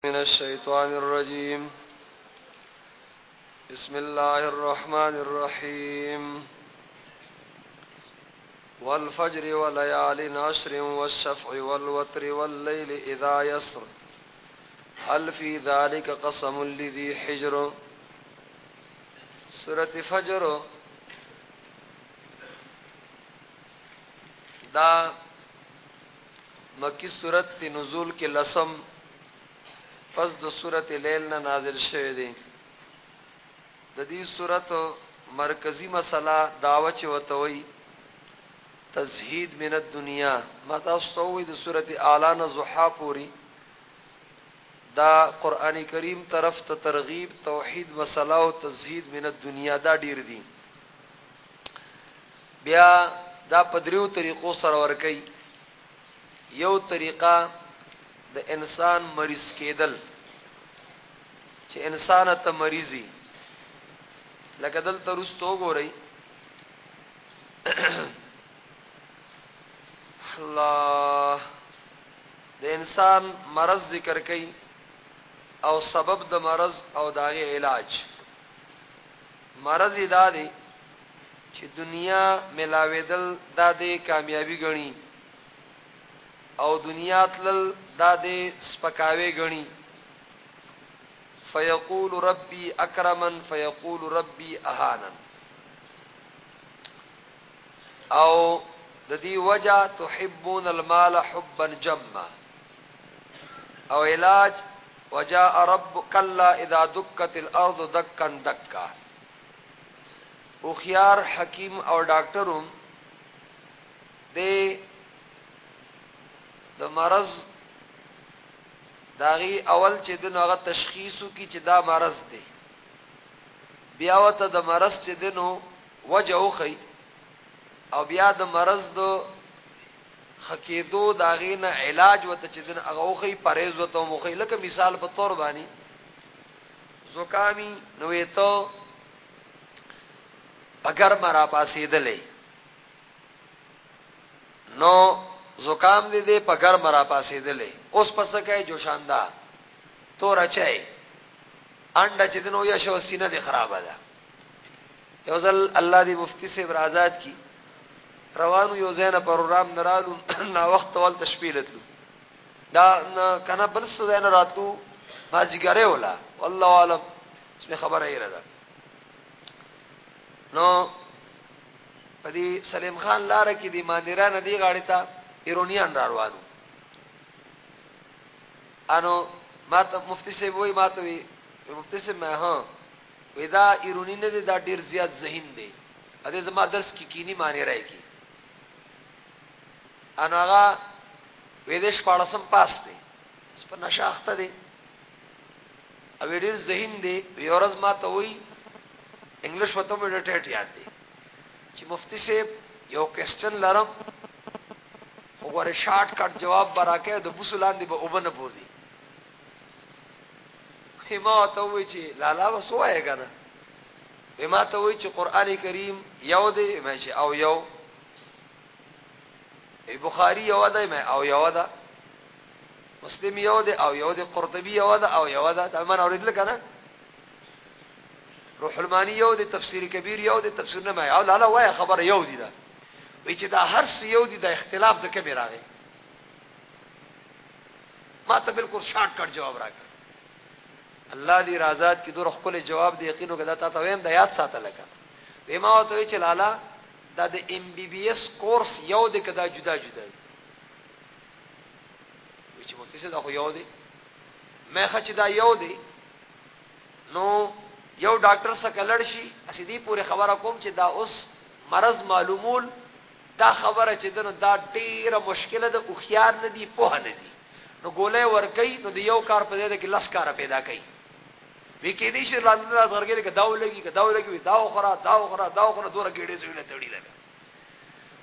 من الشيطان الرجيم بسم الله الرحمن الرحيم والفجر وليال عشر والشفع والوتر والليل إذا يسر هل في ذلك قسم لذي حجر سورة فجر دا مکی سورت دی نزول کې لسم پس د سورت لیل نه نازل شوه دی د دې سورت مرکزی مسله داوا چې وتوي تزهید من الدنیا ما تاسو وې د سورته اعلی نه زحا پوری دا قران کریم طرف ته ترغیب توحید مسله او تزهید من الدنیا دا ډیر دي بیا دا په دریو طریقو سره ورکي یو طریقه د انسان مریض کېدل چې انسان ته مریضي لکه دلته رستو ګورئ الله د انسان مرض ذکر کړي او سبب د مرض او داغه علاج مرض یې دا دی چې دنیا ملاوېدل دا دی کامیابي ګڼي او دنیا تلل دا دی سپکاوی ګڼي فیقول ربی اکرمن فیقول ربی اهانن او د دې وجه تحبون المال حبا جما او علاج وجاء رب کلا اذا دکت الارض دکا دکا اوخيار حکیم او ډاکټروم د د مرض داغي اول چې د نوغه تشخیصو کی چې دا مرض دی بیا وته د مرض چې دنو وجه وخی او بیا د مرض دو ښه کېدو د هغې نه علاج ورته چې دنه هغه وښيي، پرهېز ورته هم وښيي. لکه مثال په طور باندې زکام وي، نو وایې ته په ګرمه راپاڅېدلې، نو زکام دې دی په ګرمه راپاڅېدلې، اوس په څه کوې؟ جوشانده، توره چای، انډه چې دنه ویشوه، سینه دې خرابه ده. یو ځل الله دی مفتی صاحب را آزاد کی روانو یو زینه پروګرام نرالو نا وخت ول تشپیلتلو دا کنه بل څه زینه راتلو ما زیګره ولا والله عالم اسمه خبره یې راځه نو پدی سلیم خان لار کې دی مانیرا ندی غاړی تا ایرونیان را روانو انو ما ته مفتی سی وای ما ته وی مفتی سی ما ها وی دا ایرونی نه دی دا ډیر زیات ذهین دی ا دې زما درس کې کینی معنی راي کی ان هغه وې د شپارسم پاس دی سپ نشاخته دی او ډیر ذهین دی یورز ما ته وی انګلیش وته مې ډټ یاد دی چې مفتی صاحب یو کوېسچن لرم خو غره شارټ کټ جواب براکه د بوسو لاندې به وبنه بوزي ما ته وی چې لالا وسوای کنه ما ته وی چې قران کریم یو دی ما چې او یو ای بخاری یو دی ما او یو ده مسلم یو دی او یو دی قرطبی یو ده او یو ده دا من اوریدل کنه روح المانی یو دی تفسیر کبیر یو دی تفسیر نه ما او لالا وای خبر یو دی دا وی چې دا هر څه یو دی د اختلاف د کمی راغی ما ته بالکل شارټ کټ جواب راکړ الله دې رازات کی دور خپل جواب دی یقینو کدا تا ته ویم د یاد ساته لکه به ما ته چې لالا دا د ام بي بي اس کورس یو د کدا جدا جدا دی چې مفتی څه دا خو یو دی مې خچ دا یو دی نو یو ډاکټر سره کلړ شي اسی دی پوره خبره کوم چې دا اوس مرض معلومول دا خبره چې ده نو دا ډېره مشکله ده، هوښیار نه دي، پوه نه دي، نو ګولۍ ورکوي، نو د یو کار په ځای ده کې لس کاره پیدا کوي. وي کېدای شي رانه راز غرګې ده که دا ولګي، که دا ولګي، وي دا وخوره، دا وخوره، دا وخوره، دومره ګېډې زوی له تړي لګه.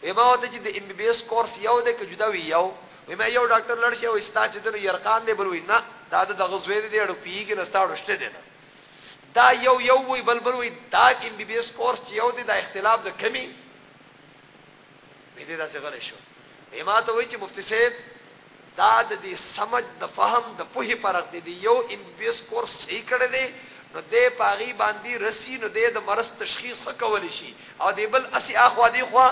وي ما ورته چې د ایم بي بي ایس کورس یو دی که جدا؟ وي یو. وي ما یو ډاکټر لړ شي، وي ستا چې ده نو یرقان دی، بل وي نه دا د دغه زوی دی، دی اړو پوهېږي نه، ستا اړو شته دی نه. دا یو یو وي، بل بل وي، دا ایم بي بي ایس کورس چې یو دی دا اختلاف د کومې؟ به دې داسې غلی شو وی ما ته وایي چې مفتي صاحب دا د دې سمج د فهم د پوهې فرق دی دی یو ایم بی بی ایس کورس صحیح کړی دی نو دی په هغې باندې رسي نو دی د مرض تشخیص ښه کولی شي او دی بل هسې اخوا دېخوا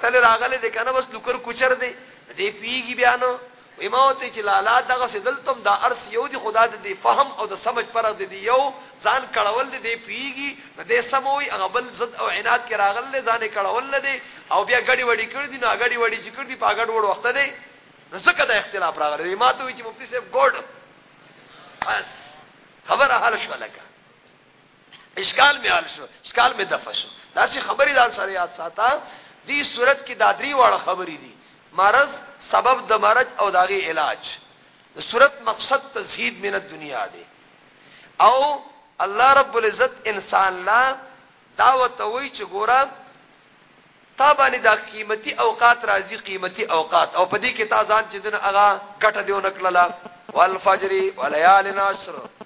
تللی راغلی دی که نه بس لوکر کوچر دی دی پوهېږي بیا نو وی ما ورته وی چی لالا دغسی دلته هم دا هرڅه یو دی خو دا ددی فهم او د سمج فرق دی دی یو ځان کړول دی دی پوهیږی نو دی سم وایی هغه بل ضد او عناد کی راغلی دی ځان یی کړول نه دی او بیا ګډی وډی کړی دی نو هغه ګډی وډی چی کړی دی په هغه ګډ وډ وخت دی نو ځکه دا اختلاف راغلی وی ماته وی چی مفتی صاحب ګوډ بس خبره حل شوه لکه اشکال می حل شو اشکال می دفع شو دا سی خبری دان سره یاد ساته دی صورت کې دا درې واړه خبرې دي مرض سبب د مرض او داغه علاج د صورت مقصد تزهید من الدنیا دی او الله رب العزت انسان لا دعوت وی چې ګورم تا باندې دا قیمتي اوقات راځي قیمتي اوقات او په دې کې تا ځان چې دن هغه ګټه دیو نکړه والفجر وليال نشر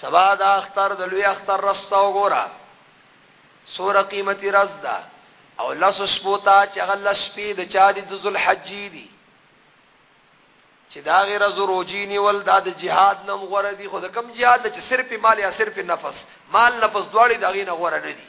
سبا د اختر د لوی اختر رستا وګوره سوره قیمتي رز ده او لس شپوتا چې غل شپې د چا دي د ذل حجې دي چې دا غیر زروجی نیول دا د جهاد نم غره دي خو د کم جهاد چې صرف مال یا صرف نفس مال نفس دواړي دغې نه غره نه دي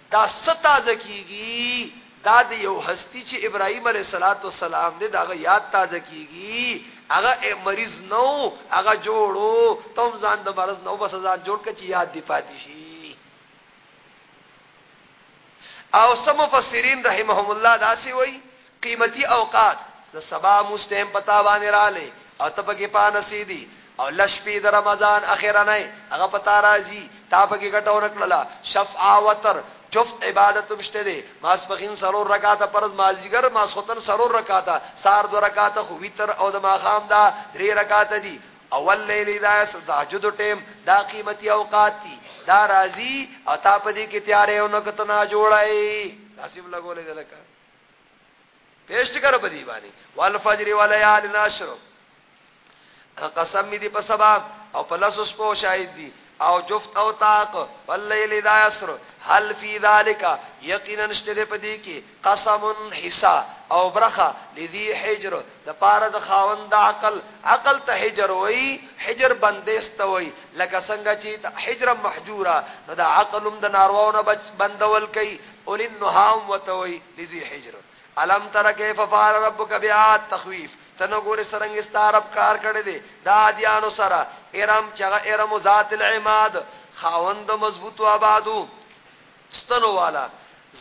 دا څه تازه کیږي؟ دا د یو هستی چې ابراهیم علیه صلوات و سلام دې داغه یاد تازه کیږي هغه مریض نو هغه جوړو تم ځان د مرض نو بس ځان جوړ کړي چې یاد دی پاتې شي او سم مفسرین رحمهم الله دا سی وای قیمتی اوقات د سبا مونځ ټیم په تا باندې راغلی او ته پکې پانسېدي او لس شپې د رمضان اخرنۍ هغه په تا راځي تا پکې ګټه ونه کړله شفعه وتر جفت عبادت هم شته دی ماسپښین څلور رکعاته فرض مازدیګر ماسخوتن څلور رکعاته سهار دوه رکعاته خو وتر او د ماښام دا درې رکعاته دي اول لیل دا تهجد ټیم دا قیمتي اوقات دي دا راځي او تا پدې کې تیارې او نکته نه جوړای تاسو لګولې دلکه پیشت کرو په دی باندې والفجر وليال نشر قسم می دی په سبا او په لاسو سپو شاهد دی او جفت او طاق واللیل اذا یسر هل فی ذالک یقینا نشته په دی کې قسم حصہ او برخه لذی حجر د پاره د خاوند عقل عقل ته حجر وای حجر بندست وای لکه څنګه چې حجر محجوره نو د عقلم د نارواونه بندول کوي اولي النهي هم ورته وايي د ذي حجر الم تر کیف فعل ربک بعاد تخویف ته نه ګورې څرنګه ستا رب کار کړی دی د عادیانو سره ارم چې هغه ارم ذات العماد خاوند د مضبوطو آبادو ستنو والا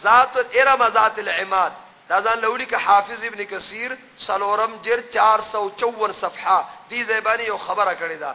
ذات ارم ذات العماد دا ځان لولی که حافظ ابن کثیر سلورم جر 454 صفحه دې زبانی یو خبره کړې ده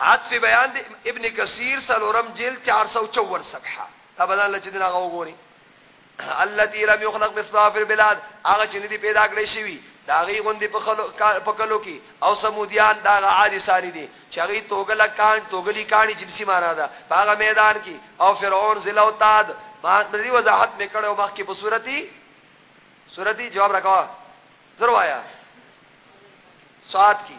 عطف بیان د ابن کثیر سلورم جلد 454 صفحه دا بدل لچ دین هغه وګوري التي لم يخلق مثلها في البلاد هغه چې ندي پیدا کړی شوی دا غي غوندي په خلو په کلو کې او سمودیان دا عادي ساري دي چې غي توګل کان توګلی کانی جنسي معنا ده هغه میدان کې او فرعون ضلع او تاد ما دې وضاحت میکړو مخ کې په صورتي صورتي جواب راکوا زروایا سات کی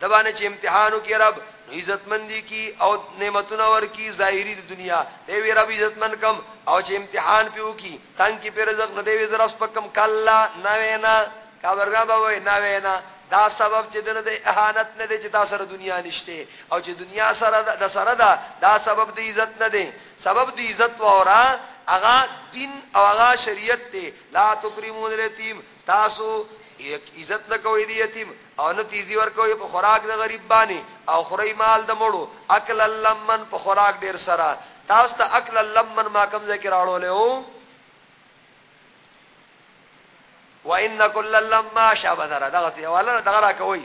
دبانه چې امتحانو کې رب عزتمندي کی او نعمتونه ورکی ظاهری د دنیا دی وی رب عزتمن کم او چې امتحان پیو کی تنگ کی پر رزق نه دی وی زرا سپکم کلا نه وینا کابرګا به وای نه وینا دا سبب چې دنه د اهانت نه دی چې دا سره دنیا نشته او چې دنیا سره د سره دا دا سبب د عزت نه دی سبب د عزت وورا اغا دین او اغا شریعت ته لا تکرمون الیتیم تاسو عزت نه کوي دی یتیم او نه تیزی ور کوي په خوراک د غریب باندې او خوري مال د مړو اکل لمن په خوراک ډیر سره تاسو ته اکل لمن ما کم ذکر اړو له او وان کل لما شابه دره دغه ته ولا دغه را کوي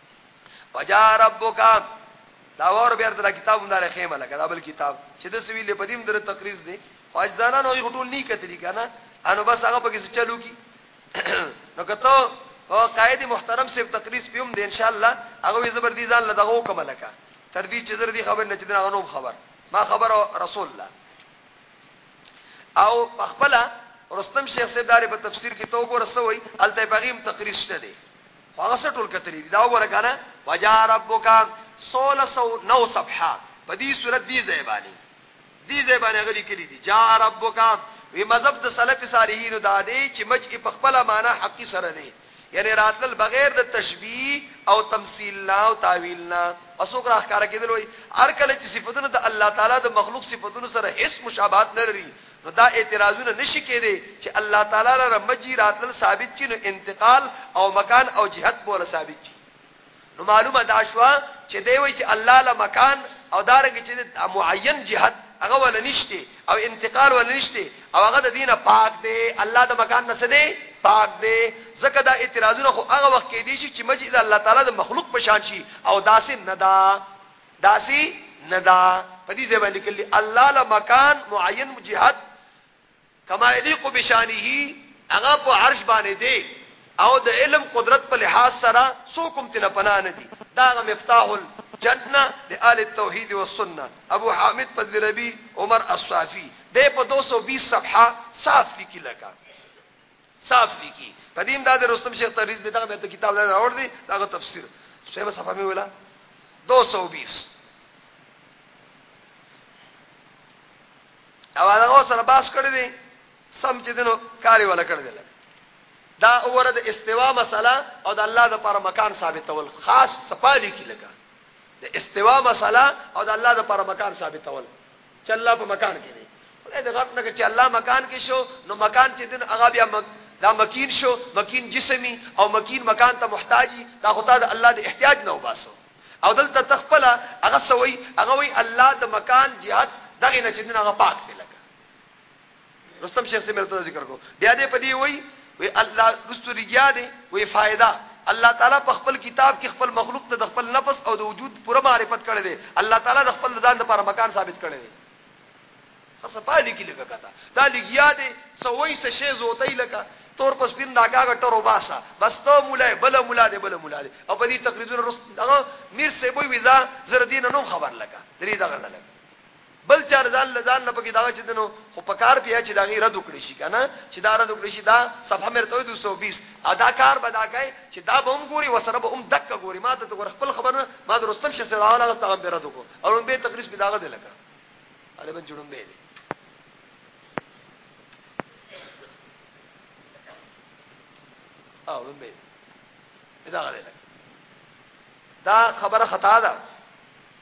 وجا ربک دا ور بیر تر کتاب دار خیمه لکه دا بل کتاب چې د سویل په دیم در تقریز دی واجزانا نو یو ټول نیکه تری کنه انو بس هغه پکې چلو کی نو کته او قائد محترم سیب تقریز پیوم دی ان شاء الله هغه زبر دي ځان لدغه وکم لکه تر دې چې زر دي خبر نه چې دا غنوم خبر ما خبر رسول الله او خپل رستم شیخ سیب دار په تفسیر کې تو ګور سوې الته بغیم تقریز شته دی خو هغه څه ټول کتلي دي دا وګوره کنه وجاء ربک سوله سو نو صفحه په دې صورت دی ځای باندې دی ځای باندې غلي کړي دي جاء ربک وی مذهب د سلف صالحین دا دی چې مج په خپل معنا حقي سره دی یعنی راتل بغیر د تشبیه او تمثيل نه او تعویل نه اسوک راخاره کېدل وي هر کله چې صفاتونه د الله تعالی د مخلوق صفاتونو سره هیڅ مشابهت نه لري نو دا اعتراضونه نشي کېدی چې الله تعالی لره مجي راتلل ثابت شي نو انتقال او مکان او جهت بوله ثابت شي نو معلومه دا شوا چې دی وی چې الله له مکان او دارنګ چې معین جهت هغه ول نشته او انتقال ول نشته او هغه د دینه پاک دی الله د مکان نه سده پاک دی زکه دا اعتراضونه خو هغه وخت کې دي چې مجید الله تعالی د مخلوق په شان شي او داسې نه دا داسی نه دا په دې ځای باندې کلی الله له مکان معین جهاد کما یلیق بشانه هغه په عرش باندې دی او د علم قدرت په لحاظ سره سوکم تل پنا نه دي دا غ مفتاح الجنه د آل التوحید والسنه ابو حامد فضل ربی عمر الصافی د په 220 صفحه صاف لیکل کا صاف لیکي په دې امداد رستم شیخ تریز دې دغه ته کتاب دا راوړ دی دغه تفسیر شیبه صفه مې ولا 220 او هغه سره باس کړی دی سم چې دنو کاری ولا کړی دی دا اوره د استوا مسله او د الله د پر مکان ثابتول خاص صفالی کی لګا د استوا مسله او د الله د پر مکان ثابتول چې الله په مکان کې دی خدای د غرب نه چې الله مکان کې شو نو مکان چې دین هغه بیا مک دا مکین شو مکین جسمی او مکین مکان ته محتاجی دا خدای د الله د احتیاج نه وباسو او دلته تخپل هغه سوی هغه وی الله د مکان جهاد دغه نه چې دین هغه پاک دی رستم شیخ سے مرتضی ذکر کو بیا دې پدی وای وی الله رستو رجا دی وی فائدہ الله تعالی په خپل کتاب کې خپل مخلوق ته د خپل نفس او د وجود پوره معرفت کړی دی الله تعالی د خپل ځان لپاره مکان ثابت کړی دی خاصه پالي کې لګا کاته دا لګیا دی سوي څه شی زوتای لکه تور پس پین ناکاګه ټرو باسا بس ته مولا بل مولا دی بل مولا دی او په دې تقریرونو رس دغه میر سیبوی ویزا زر دین نوم خبر لکه درې دغه نه لکه بل چا رضان لزان نه پکې داغه چې دنو خو په کار پیه چې داغي رد وکړي شي کنه چې دا رد وکړي شي دا صفه مرته 220 ادا کار بدا کوي چې دا به هم ګوري وسره به هم دک ګوري ما ته ور خپل خبر نه ما د رستم شسه راواله ته هم رد وکړو او هم به تقریص به داغه دی لکه علي بن جوړم به او هم به داغه دی لکه دا خبره خطا ده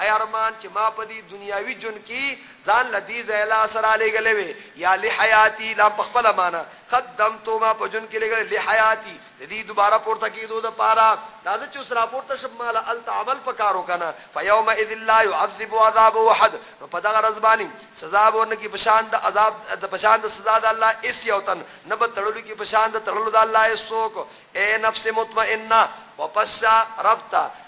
اې ارمان چې ما په دې دنیاوي جون کې ځان لدی زیلا سره لګلې وي یا لحیاتی لام په خپل معنا قدم تو ما په جون کې لګلې لحیاتی د دې دوباره پورته کېدو د پاره راځه چې سره پورته شپ مال ال تعامل پکارو کنه فیوم اذ لا يعذب عذاب احد نو په دغه رزبانی سزا ورن کې پشان د عذاب د پشان د سزا د الله اس یو تن نه به تړلو کې پشان د تړلو د الله اس سوک اے نفس مطمئنه وپسا ربتا